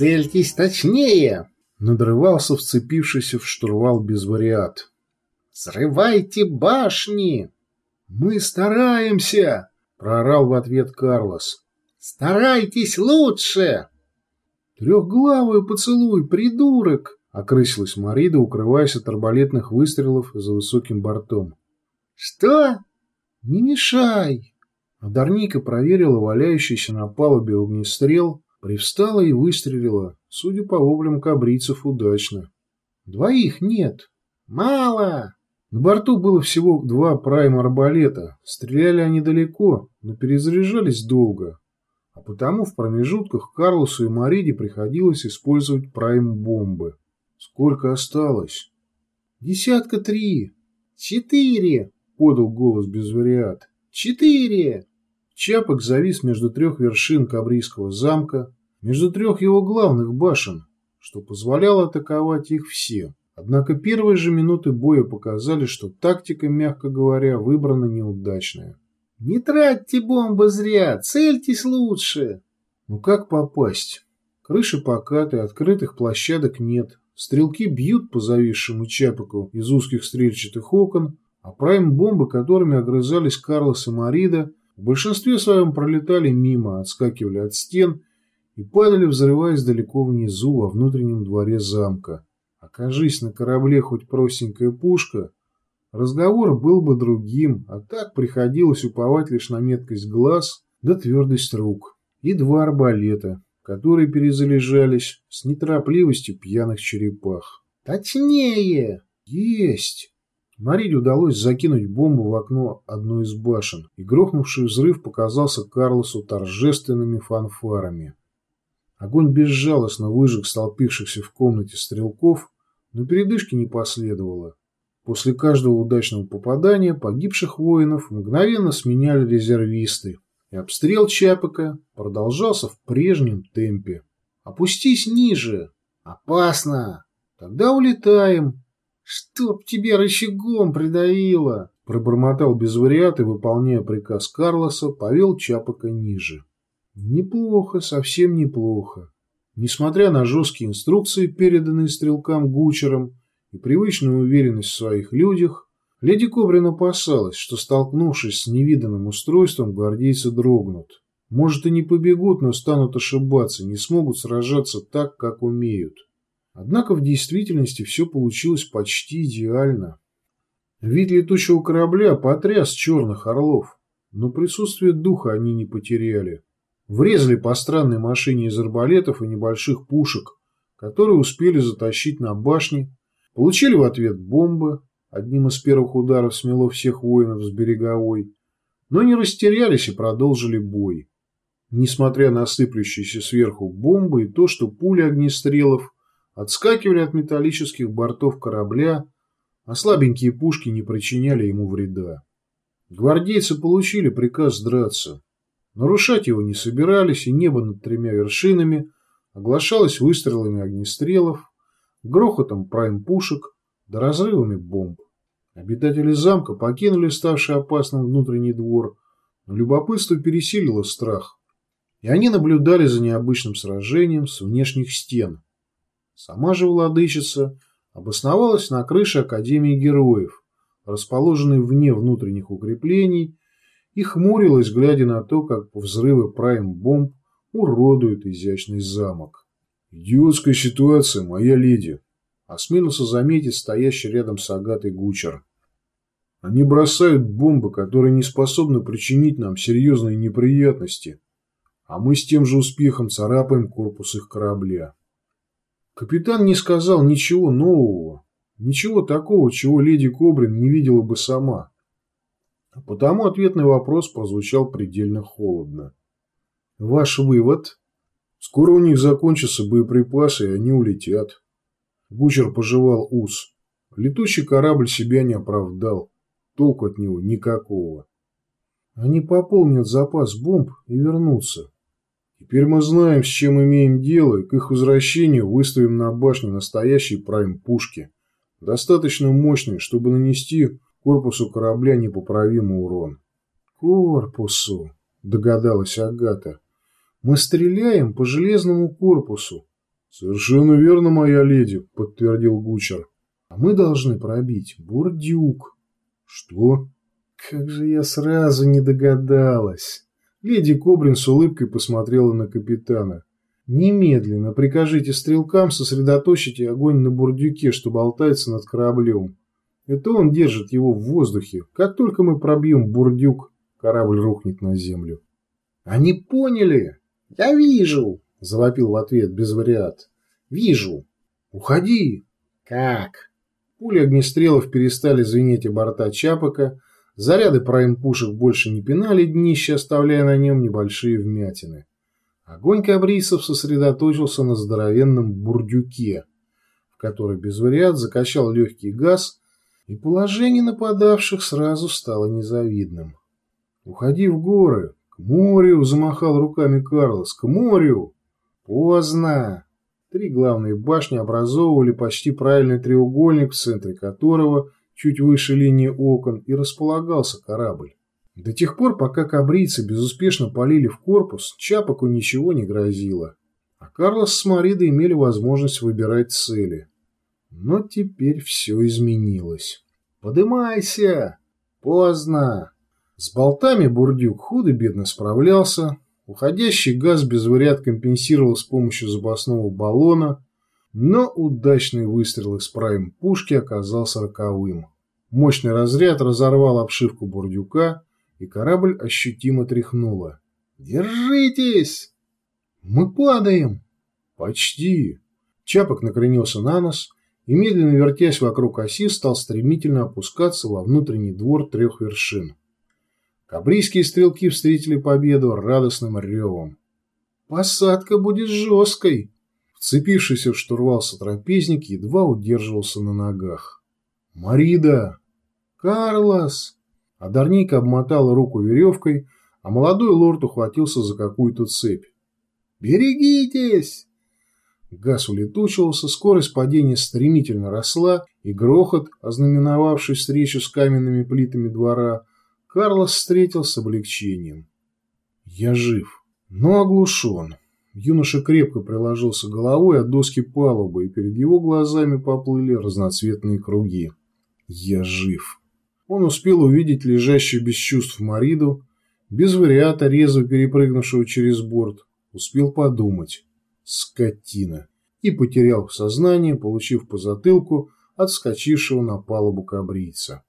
«Цельтесь точнее!» — надрывался вцепившийся в штурвал безвариат. «Взрывайте башни!» «Мы стараемся!» — проорал в ответ Карлос. «Старайтесь лучше!» «Трехглавый поцелуй, придурок!» — окрысилась Марида, укрываясь от арбалетных выстрелов за высоким бортом. «Что?» «Не мешай!» Одарника проверила валяющийся на палубе огнестрел, привстала и выстрелила, судя по воплям кабрицев, удачно. «Двоих нет!» «Мало!» На борту было всего два прайм-арбалета. Стреляли они далеко, но перезаряжались долго. А потому в промежутках Карлосу и Мариде приходилось использовать прайм-бомбы. Сколько осталось? Десятка три. Четыре, подал голос безвариат. Четыре. Чапок завис между трех вершин Кабрийского замка, между трех его главных башен, что позволяло атаковать их все. Однако первые же минуты боя показали, что тактика, мягко говоря, выбрана неудачная. «Не тратьте бомбы зря, цельтесь лучше!» Ну как попасть? Крыши покаты, открытых площадок нет. Стрелки бьют по зависшему Чапаку из узких стрельчатых окон, а прайм-бомбы, которыми огрызались Карлос и Марида, в большинстве своем пролетали мимо, отскакивали от стен и падали, взрываясь далеко внизу, во внутреннем дворе замка. Окажись на корабле хоть простенькая пушка, разговор был бы другим, а так приходилось уповать лишь на меткость глаз да твердость рук. И два арбалета, которые перезалежались с неторопливостью пьяных черепах. «Точнее!» «Есть!» Мариде удалось закинуть бомбу в окно одной из башен, и грохнувший взрыв показался Карлосу торжественными фанфарами. Огонь безжалостно выжег столпившихся в комнате стрелков, но передышки не последовало. После каждого удачного попадания погибших воинов мгновенно сменяли резервисты, и обстрел Чапика продолжался в прежнем темпе. «Опустись ниже!» «Опасно!» «Тогда улетаем!» «Чтоб тебе рычагом придавило!» Пробормотал без вариата, выполняя приказ Карлоса, повел Чапака ниже. Неплохо, совсем неплохо. Несмотря на жесткие инструкции, переданные стрелкам Гучером, и привычную уверенность в своих людях, леди Кобрин опасалась, что, столкнувшись с невиданным устройством, гвардейцы дрогнут. Может, и не побегут, но станут ошибаться, не смогут сражаться так, как умеют. Однако в действительности все получилось почти идеально. Вид летучего корабля потряс черных орлов, но присутствие духа они не потеряли. Врезали по странной машине из арбалетов и небольших пушек, которые успели затащить на башни, получили в ответ бомбы, одним из первых ударов смело всех воинов с береговой, но не растерялись и продолжили бой. Несмотря на сыплющиеся сверху бомбы и то, что пули огнестрелов отскакивали от металлических бортов корабля, а слабенькие пушки не причиняли ему вреда. Гвардейцы получили приказ драться. Нарушать его не собирались, и небо над тремя вершинами оглашалось выстрелами огнестрелов, грохотом прайм-пушек да разрывами бомб. Обитатели замка покинули ставший опасным внутренний двор, но любопытство пересилило страх, и они наблюдали за необычным сражением с внешних стен. Сама же владычица обосновалась на крыше Академии Героев, расположенной вне внутренних укреплений и хмурилась, глядя на то, как взрывы прайм-бомб уродуют изящный замок. «Идиотская ситуация, моя леди», — осмелился заметить стоящий рядом с Агатой Гучер. «Они бросают бомбы, которые не способны причинить нам серьезные неприятности, а мы с тем же успехом царапаем корпус их корабля». Капитан не сказал ничего нового, ничего такого, чего леди Кобрин не видела бы сама. А потому ответный вопрос прозвучал предельно холодно. Ваш вывод? Скоро у них закончатся боеприпасы, и они улетят. Гучер пожевал ус. Летучий корабль себя не оправдал. Толку от него никакого. Они пополнят запас бомб и вернутся. Теперь мы знаем, с чем имеем дело, и к их возвращению выставим на башне настоящие прайм-пушки, достаточно мощные, чтобы нанести корпусу корабля непоправимый урон. «Корпусу», — догадалась Агата. «Мы стреляем по железному корпусу. Совершенно верно, моя леди, подтвердил Гучер. А мы должны пробить бурдюк. Что? Как же я сразу не догадалась. Леди Кобрин с улыбкой посмотрела на капитана. Немедленно прикажите стрелкам сосредоточить огонь на бурдюке, что болтается над кораблем. Это он держит его в воздухе. Как только мы пробьем бурдюк, корабль рухнет на землю. Они поняли? Я вижу, завопил в ответ безвариат. Вижу. Уходи. Как? Пули огнестрелов перестали звенеть о борта Чапака, заряды прайм-пушек больше не пинали днище, оставляя на нем небольшие вмятины. Огонь кабрисов сосредоточился на здоровенном бурдюке, в который без вариат закачал легкий газ, и положение нападавших сразу стало незавидным. «Уходи в горы! К морю!» – замахал руками Карлос. «К морю!» «Поздно!» Три главные башни образовывали почти правильный треугольник, в центре которого, чуть выше линии окон, и располагался корабль. До тех пор, пока кабрийцы безуспешно полили в корпус, Чапаку ничего не грозило, а Карлос с Маридой имели возможность выбирать цели. Но теперь все изменилось. «Подымайся!» «Поздно!» С болтами Бурдюк худо-бедно справлялся, уходящий газ без вариат компенсировал с помощью запасного баллона, но удачный выстрел из прайм-пушки оказался роковым. Мощный разряд разорвал обшивку бурдюка, и корабль ощутимо тряхнуло. «Держитесь!» «Мы падаем!» «Почти!» Чапок накренился на нос и, медленно вертясь вокруг оси, стал стремительно опускаться во внутренний двор трех вершин. Кабрийские стрелки встретили победу радостным ревом. «Посадка будет жесткой!» Вцепившийся в штурвал сотрапезник едва удерживался на ногах. «Марида!» «Карлос!» Одарника обмотала руку веревкой, а молодой лорд ухватился за какую-то цепь. «Берегитесь!» Газ улетучивался, скорость падения стремительно росла, и грохот, ознаменовавший встречу с каменными плитами двора, Карлос встретил с облегчением. «Я жив, но оглушен». Юноша крепко приложился головой от доски палубы, и перед его глазами поплыли разноцветные круги. «Я жив». Он успел увидеть лежащую без чувств Мариду, без вариата, резво перепрыгнувшего через борт. Успел подумать. Скотина. И потерял сознание, получив по затылку от вскочившего на палубу кабрийца.